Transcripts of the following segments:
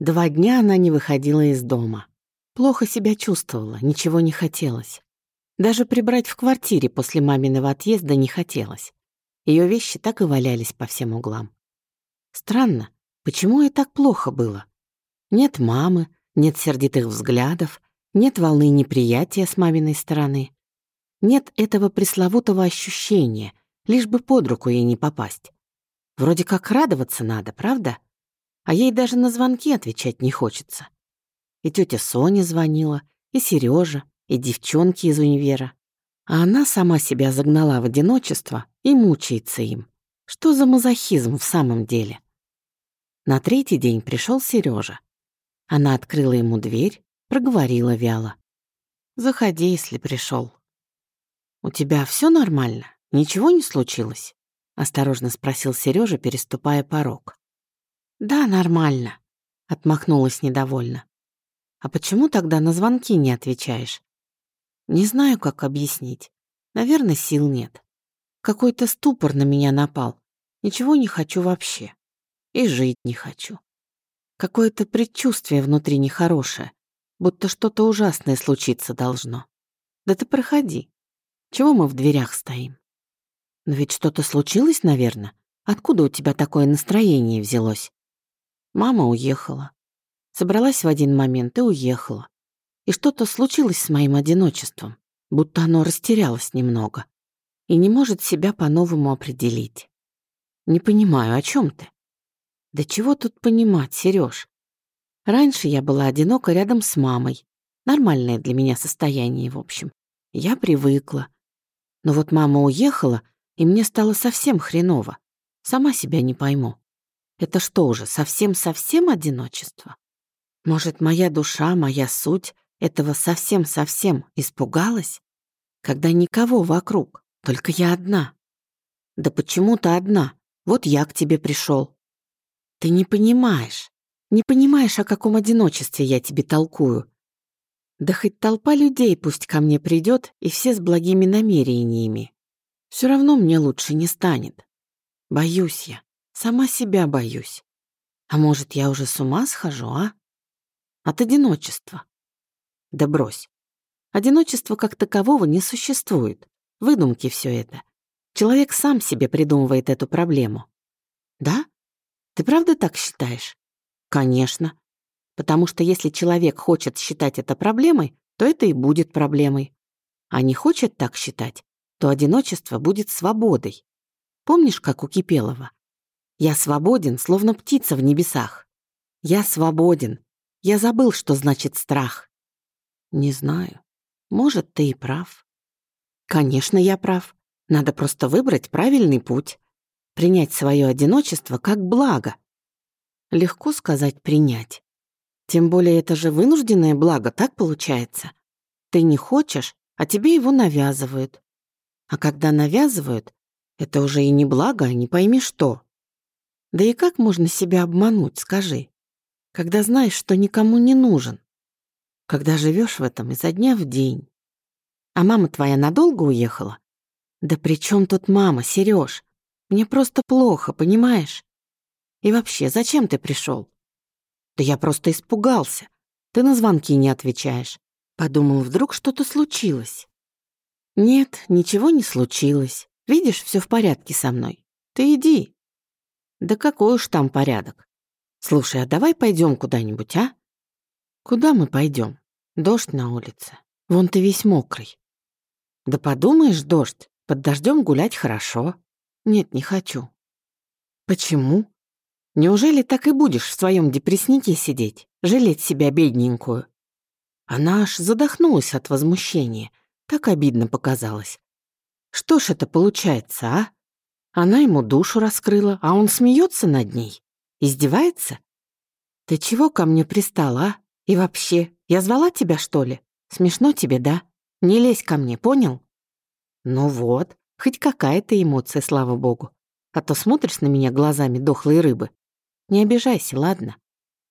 Два дня она не выходила из дома. Плохо себя чувствовала, ничего не хотелось. Даже прибрать в квартире после маминого отъезда не хотелось. Ее вещи так и валялись по всем углам. Странно, почему ей так плохо было? Нет мамы, нет сердитых взглядов, нет волны неприятия с маминой стороны. Нет этого пресловутого ощущения, лишь бы под руку ей не попасть. Вроде как радоваться надо, правда? А ей даже на звонки отвечать не хочется. И тетя Соня звонила, и Сережа, и девчонки из универа. А она сама себя загнала в одиночество и мучается им. Что за мазохизм в самом деле? На третий день пришел Сережа. Она открыла ему дверь, проговорила вяло. «Заходи, если пришел. «У тебя все нормально? Ничего не случилось?» — осторожно спросил Сережа, переступая порог. «Да, нормально», — отмахнулась недовольно. «А почему тогда на звонки не отвечаешь?» «Не знаю, как объяснить. Наверное, сил нет. Какой-то ступор на меня напал. Ничего не хочу вообще. И жить не хочу. Какое-то предчувствие внутри нехорошее, будто что-то ужасное случиться должно. Да ты проходи. Чего мы в дверях стоим? Но ведь что-то случилось, наверное. Откуда у тебя такое настроение взялось? Мама уехала. Собралась в один момент и уехала. И что-то случилось с моим одиночеством, будто оно растерялось немного и не может себя по-новому определить. Не понимаю, о чем ты? Да чего тут понимать, Сереж? Раньше я была одинока рядом с мамой. Нормальное для меня состояние, в общем. Я привыкла. Но вот мама уехала, и мне стало совсем хреново. Сама себя не пойму. Это что уже, совсем-совсем одиночество? Может, моя душа, моя суть этого совсем-совсем испугалась? Когда никого вокруг, только я одна. Да почему то одна? Вот я к тебе пришел. Ты не понимаешь. Не понимаешь, о каком одиночестве я тебе толкую. Да хоть толпа людей пусть ко мне придет, и все с благими намерениями. Все равно мне лучше не станет. Боюсь я. Сама себя боюсь. А может, я уже с ума схожу, а? От одиночества. Да брось. Одиночества как такового не существует. Выдумки все это. Человек сам себе придумывает эту проблему. Да? Ты правда так считаешь? Конечно. Потому что если человек хочет считать это проблемой, то это и будет проблемой. А не хочет так считать, то одиночество будет свободой. Помнишь, как у Кипелова? Я свободен, словно птица в небесах. Я свободен. Я забыл, что значит страх. Не знаю. Может, ты и прав. Конечно, я прав. Надо просто выбрать правильный путь. Принять свое одиночество как благо. Легко сказать «принять». Тем более это же вынужденное благо, так получается? Ты не хочешь, а тебе его навязывают. А когда навязывают, это уже и не благо, а не пойми что. Да и как можно себя обмануть, скажи? Когда знаешь, что никому не нужен. Когда живешь в этом изо дня в день. А мама твоя надолго уехала? Да при чем тут мама, Сереж? Мне просто плохо, понимаешь? И вообще, зачем ты пришел? Да я просто испугался. Ты на звонки не отвечаешь. Подумал, вдруг что-то случилось. Нет, ничего не случилось. Видишь, все в порядке со мной. Ты иди, да какой уж там порядок. Слушай, а давай пойдем куда-нибудь, а? Куда мы пойдем? Дождь на улице. Вон ты весь мокрый. Да подумаешь, дождь. Под дождем гулять хорошо. Нет, не хочу. Почему? Неужели так и будешь в своем депресснике сидеть, жалеть себя бедненькую? Она аж задохнулась от возмущения. Так обидно показалось. Что ж это получается, а? Она ему душу раскрыла, а он смеется над ней. Издевается? Ты чего ко мне пристала? И вообще, я звала тебя, что ли? Смешно тебе, да? Не лезь ко мне, понял? Ну вот, хоть какая-то эмоция, слава богу. А то смотришь на меня глазами дохлой рыбы. Не обижайся, ладно?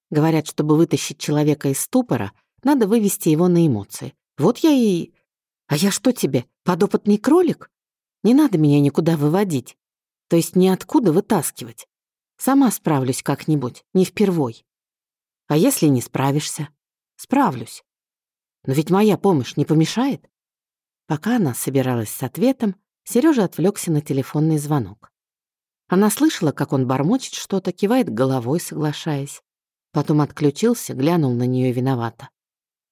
Говорят, чтобы вытащить человека из ступора, надо вывести его на эмоции. Вот я и... А я что тебе, подопытный кролик? Не надо меня никуда выводить. То есть ниоткуда вытаскивать. Сама справлюсь как-нибудь, не впервой. А если не справишься? Справлюсь. Но ведь моя помощь не помешает? Пока она собиралась с ответом, Сережа отвлекся на телефонный звонок. Она слышала, как он бормочет что-то, кивает головой, соглашаясь. Потом отключился, глянул на нее виновато.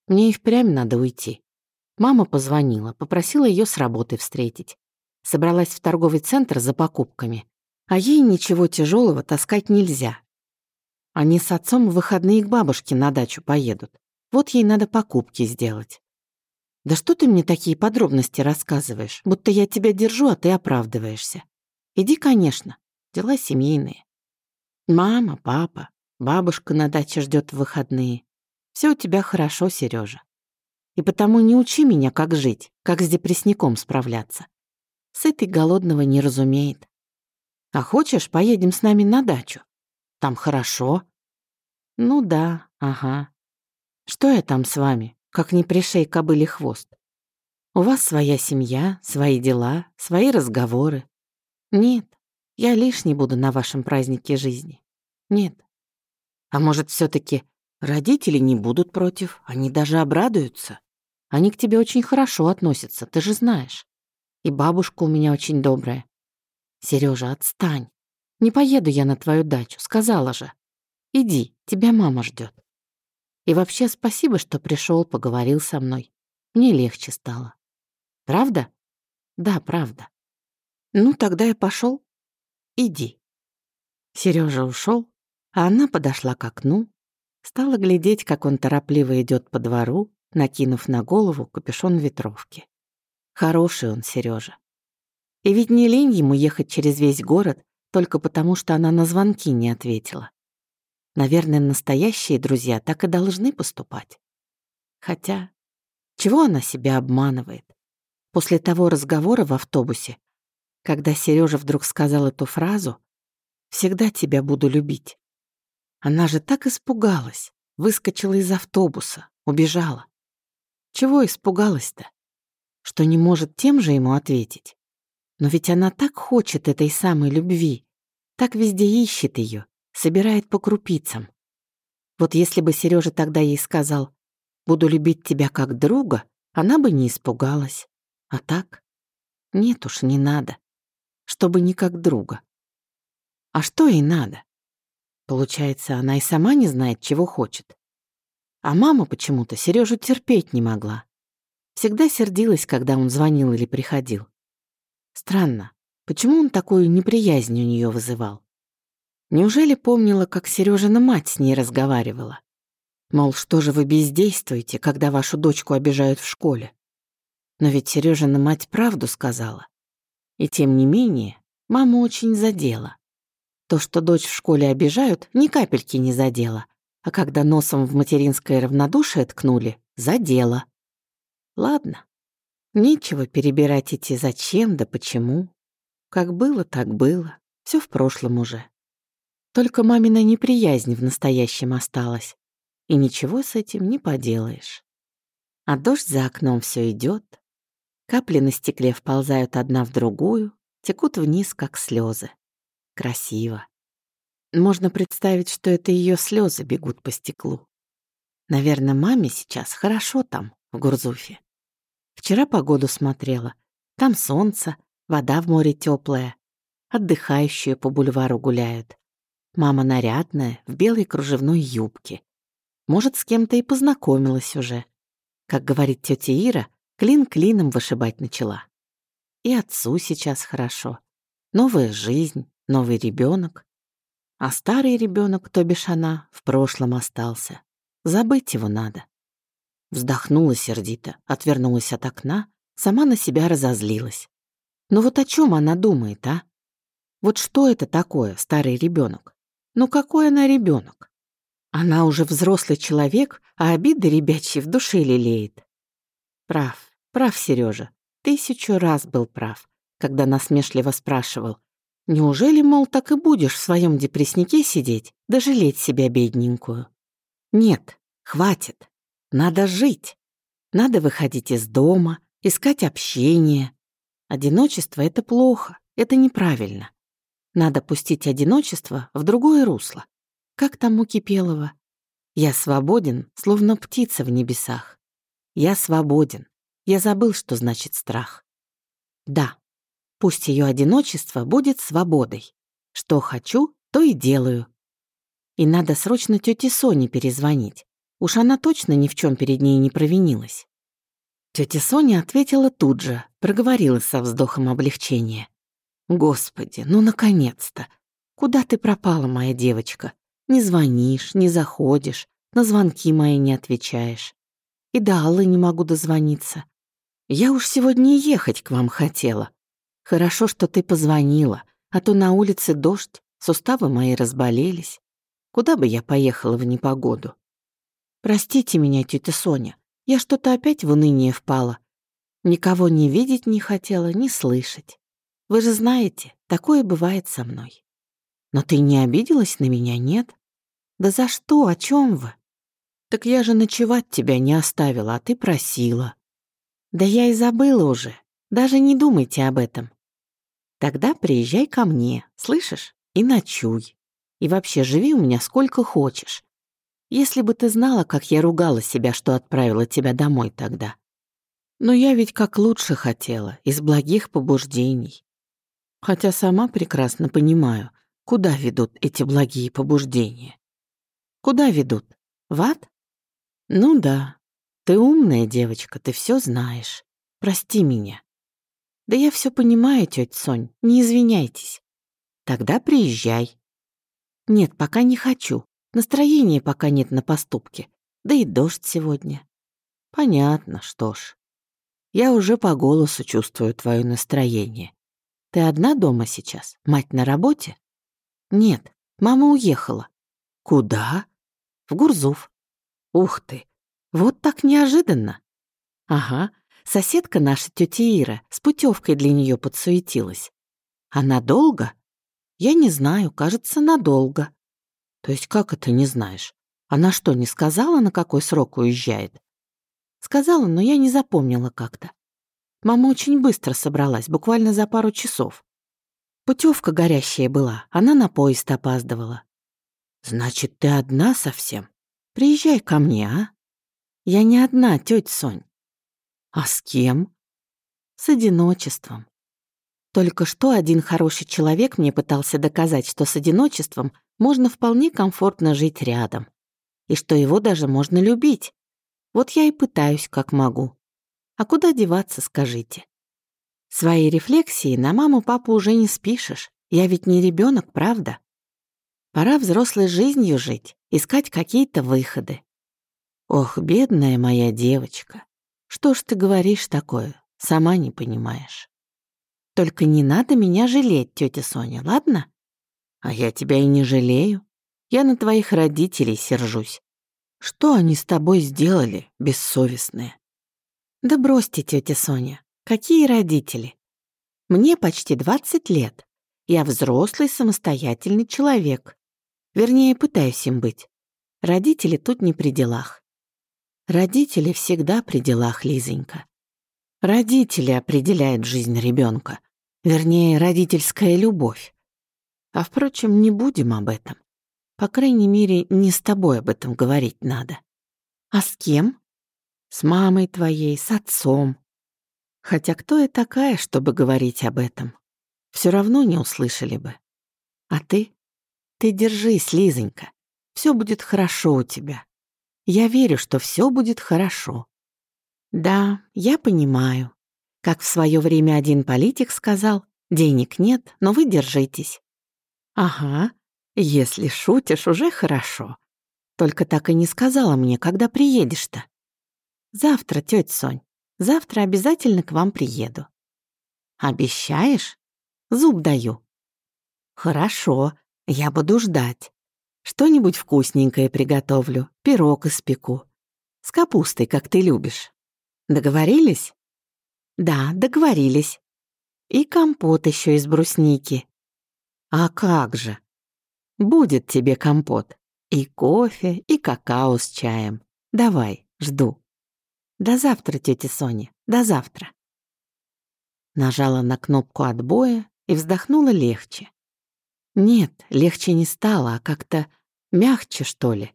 Мне и впрямь надо уйти. Мама позвонила, попросила ее с работы встретить. Собралась в торговый центр за покупками. А ей ничего тяжелого таскать нельзя. Они с отцом в выходные к бабушке на дачу поедут. Вот ей надо покупки сделать. Да что ты мне такие подробности рассказываешь, будто я тебя держу, а ты оправдываешься. Иди, конечно, дела семейные. Мама, папа, бабушка на даче ждет в выходные. Все у тебя хорошо, Сережа. И потому не учи меня, как жить, как с депрессником справляться. С этой голодного не разумеет. А хочешь, поедем с нами на дачу? Там хорошо. Ну да, ага. Что я там с вами, как не пришей кобыли хвост? У вас своя семья, свои дела, свои разговоры. Нет, я лишний буду на вашем празднике жизни. Нет. А может, все таки родители не будут против, они даже обрадуются? Они к тебе очень хорошо относятся, ты же знаешь. И бабушка у меня очень добрая. Сережа, отстань. Не поеду я на твою дачу, сказала же. Иди, тебя мама ждет. И вообще спасибо, что пришел, поговорил со мной. Мне легче стало. Правда? Да, правда. Ну, тогда я пошел. Иди. Сережа ушел, а она подошла к окну, стала глядеть, как он торопливо идет по двору, накинув на голову капюшон ветровки. Хороший он, Сережа. И ведь не лень ему ехать через весь город только потому, что она на звонки не ответила. Наверное, настоящие друзья так и должны поступать. Хотя, чего она себя обманывает? После того разговора в автобусе, когда Сережа вдруг сказал эту фразу «Всегда тебя буду любить», она же так испугалась, выскочила из автобуса, убежала. Чего испугалась-то? Что не может тем же ему ответить? Но ведь она так хочет этой самой любви, так везде ищет ее, собирает по крупицам. Вот если бы Сережа тогда ей сказал «буду любить тебя как друга», она бы не испугалась. А так? Нет уж, не надо. Чтобы не как друга. А что ей надо? Получается, она и сама не знает, чего хочет. А мама почему-то Сережу терпеть не могла. Всегда сердилась, когда он звонил или приходил. Странно, почему он такую неприязнь у нее вызывал? Неужели помнила, как Сережина мать с ней разговаривала? Мол, что же вы бездействуете, когда вашу дочку обижают в школе? Но ведь Сережина мать правду сказала. И тем не менее, мама очень задела. То, что дочь в школе обижают, ни капельки не задела. А когда носом в материнское равнодушие ткнули, задела. Ладно, Нечего перебирать эти зачем да почему. Как было, так было. Все в прошлом уже. Только мамина неприязнь в настоящем осталась. И ничего с этим не поделаешь. А дождь за окном все идет. Капли на стекле вползают одна в другую, текут вниз, как слезы. Красиво. Можно представить, что это ее слезы бегут по стеклу. Наверное, маме сейчас хорошо там, в Гурзуфе. Вчера погоду смотрела. Там солнце, вода в море теплая. Отдыхающие по бульвару гуляют. Мама нарядная, в белой кружевной юбке. Может, с кем-то и познакомилась уже. Как говорит тетя Ира, клин клином вышибать начала. И отцу сейчас хорошо. Новая жизнь, новый ребенок. А старый ребенок, то бишь она, в прошлом остался. Забыть его надо. Вздохнула сердито, отвернулась от окна, сама на себя разозлилась. Но вот о чем она думает, а? Вот что это такое, старый ребенок? Ну какой она ребенок? Она уже взрослый человек, а обиды ребячьи в душе лелеет. Прав, прав, Сережа, тысячу раз был прав, когда насмешливо спрашивал, неужели, мол, так и будешь в своем депресснике сидеть, да себя бедненькую? Нет, хватит. Надо жить. Надо выходить из дома, искать общение. Одиночество — это плохо, это неправильно. Надо пустить одиночество в другое русло. Как там у Кипелова? Я свободен, словно птица в небесах. Я свободен. Я забыл, что значит страх. Да, пусть ее одиночество будет свободой. Что хочу, то и делаю. И надо срочно тете Соне перезвонить. Уж она точно ни в чем перед ней не провинилась. Тетя Соня ответила тут же, проговорила со вздохом облегчения. «Господи, ну наконец-то! Куда ты пропала, моя девочка? Не звонишь, не заходишь, на звонки мои не отвечаешь. И до Аллы не могу дозвониться. Я уж сегодня ехать к вам хотела. Хорошо, что ты позвонила, а то на улице дождь, суставы мои разболелись. Куда бы я поехала в непогоду? Простите меня, тетя Соня, я что-то опять в уныние впала. Никого не видеть не хотела, не слышать. Вы же знаете, такое бывает со мной. Но ты не обиделась на меня, нет? Да за что, о чем вы? Так я же ночевать тебя не оставила, а ты просила. Да я и забыла уже, даже не думайте об этом. Тогда приезжай ко мне, слышишь, и ночуй. И вообще живи у меня сколько хочешь. Если бы ты знала, как я ругала себя, что отправила тебя домой тогда. Но я ведь как лучше хотела, из благих побуждений. Хотя сама прекрасно понимаю, куда ведут эти благие побуждения. Куда ведут? В ад? Ну да. Ты умная девочка, ты все знаешь. Прости меня. Да я все понимаю, тетя Сонь, не извиняйтесь. Тогда приезжай. Нет, пока не хочу. Настроения пока нет на поступки. Да и дождь сегодня. Понятно, что ж. Я уже по голосу чувствую твое настроение. Ты одна дома сейчас? Мать на работе? Нет, мама уехала. Куда? В Гурзуф. Ух ты, вот так неожиданно. Ага, соседка наша тетя Ира с путевкой для нее подсуетилась. А надолго? Я не знаю, кажется, надолго. То есть как это не знаешь? Она что, не сказала, на какой срок уезжает? Сказала, но я не запомнила как-то. Мама очень быстро собралась, буквально за пару часов. Путевка горящая была, она на поезд опаздывала. Значит, ты одна совсем? Приезжай ко мне, а? Я не одна, тетя Сонь. А с кем? С одиночеством. Только что один хороший человек мне пытался доказать, что с одиночеством можно вполне комфортно жить рядом. И что его даже можно любить. Вот я и пытаюсь, как могу. А куда деваться, скажите? Свои рефлексии на маму-папу уже не спишешь. Я ведь не ребенок, правда? Пора взрослой жизнью жить, искать какие-то выходы. Ох, бедная моя девочка. Что ж ты говоришь такое? Сама не понимаешь. Только не надо меня жалеть, тетя Соня, ладно? А я тебя и не жалею. Я на твоих родителей сержусь. Что они с тобой сделали, бессовестные? Да бросьте, тетя Соня. Какие родители? Мне почти 20 лет. Я взрослый, самостоятельный человек. Вернее, пытаюсь им быть. Родители тут не при делах. Родители всегда при делах, Лизонька. Родители определяют жизнь ребенка. Вернее, родительская любовь. А впрочем, не будем об этом. По крайней мере, не с тобой об этом говорить надо. А с кем? С мамой твоей, с отцом. Хотя кто я такая, чтобы говорить об этом? Все равно не услышали бы. А ты? Ты держись, Лизонька. Все будет хорошо у тебя. Я верю, что все будет хорошо. Да, я понимаю. Как в свое время один политик сказал, денег нет, но вы держитесь. Ага, если шутишь, уже хорошо. Только так и не сказала мне, когда приедешь-то. Завтра, тетя Сонь, завтра обязательно к вам приеду. Обещаешь? Зуб даю. Хорошо, я буду ждать. Что-нибудь вкусненькое приготовлю, пирог испеку. С капустой, как ты любишь. Договорились? Да, договорились. И компот еще из брусники. А как же? Будет тебе компот. И кофе, и какао с чаем. Давай, жду. До завтра, тетя Соня, до завтра. Нажала на кнопку отбоя и вздохнула легче. Нет, легче не стало, а как-то мягче, что ли.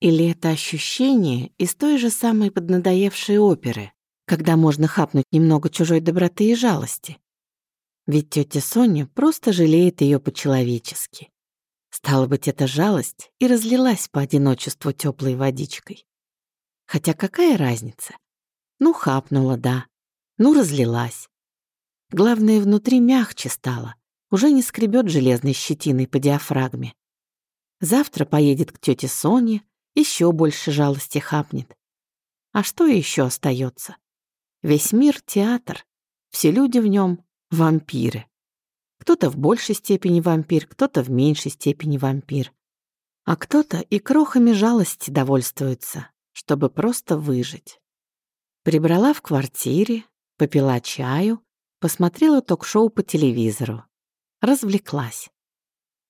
Или это ощущение из той же самой поднадоевшей оперы, когда можно хапнуть немного чужой доброты и жалости? Ведь тетя Соня просто жалеет ее по-человечески. Стало быть, эта жалость и разлилась по одиночеству теплой водичкой. Хотя какая разница? Ну, хапнула, да. Ну, разлилась. Главное, внутри мягче стало. Уже не скребет железной щетиной по диафрагме. Завтра поедет к тете Соне, еще больше жалости хапнет. А что еще остается? Весь мир — театр, все люди в нем — вампиры. Кто-то в большей степени вампир, кто-то в меньшей степени вампир. А кто-то и крохами жалости довольствуется, чтобы просто выжить. Прибрала в квартире, попила чаю, посмотрела ток-шоу по телевизору. Развлеклась.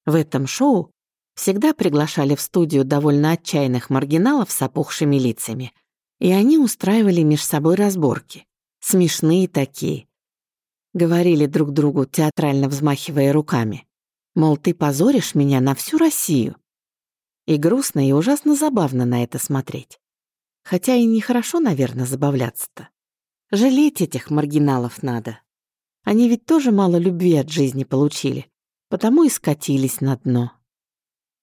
В этом шоу всегда приглашали в студию довольно отчаянных маргиналов с опухшими лицами, и они устраивали меж собой разборки. Смешные такие. Говорили друг другу, театрально взмахивая руками. Мол, ты позоришь меня на всю Россию. И грустно, и ужасно забавно на это смотреть. Хотя и нехорошо, наверное, забавляться-то. Жалеть этих маргиналов надо. Они ведь тоже мало любви от жизни получили, потому и скатились на дно.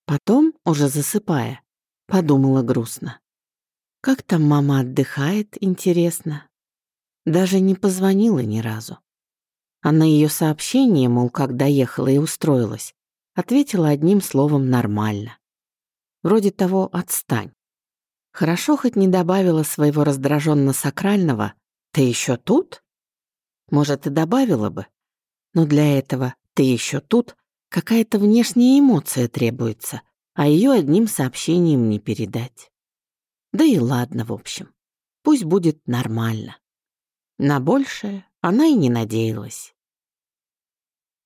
Потом, уже засыпая, подумала грустно. Как там мама отдыхает, интересно. Даже не позвонила ни разу. А на ее сообщение, мол, как доехала и устроилась, ответила одним словом «нормально». Вроде того «отстань». Хорошо хоть не добавила своего раздраженно-сакрального «ты еще тут?» Может, и добавила бы, но для этого «ты еще тут» какая-то внешняя эмоция требуется, а ее одним сообщением не передать. Да и ладно, в общем. Пусть будет нормально. На большее она и не надеялась.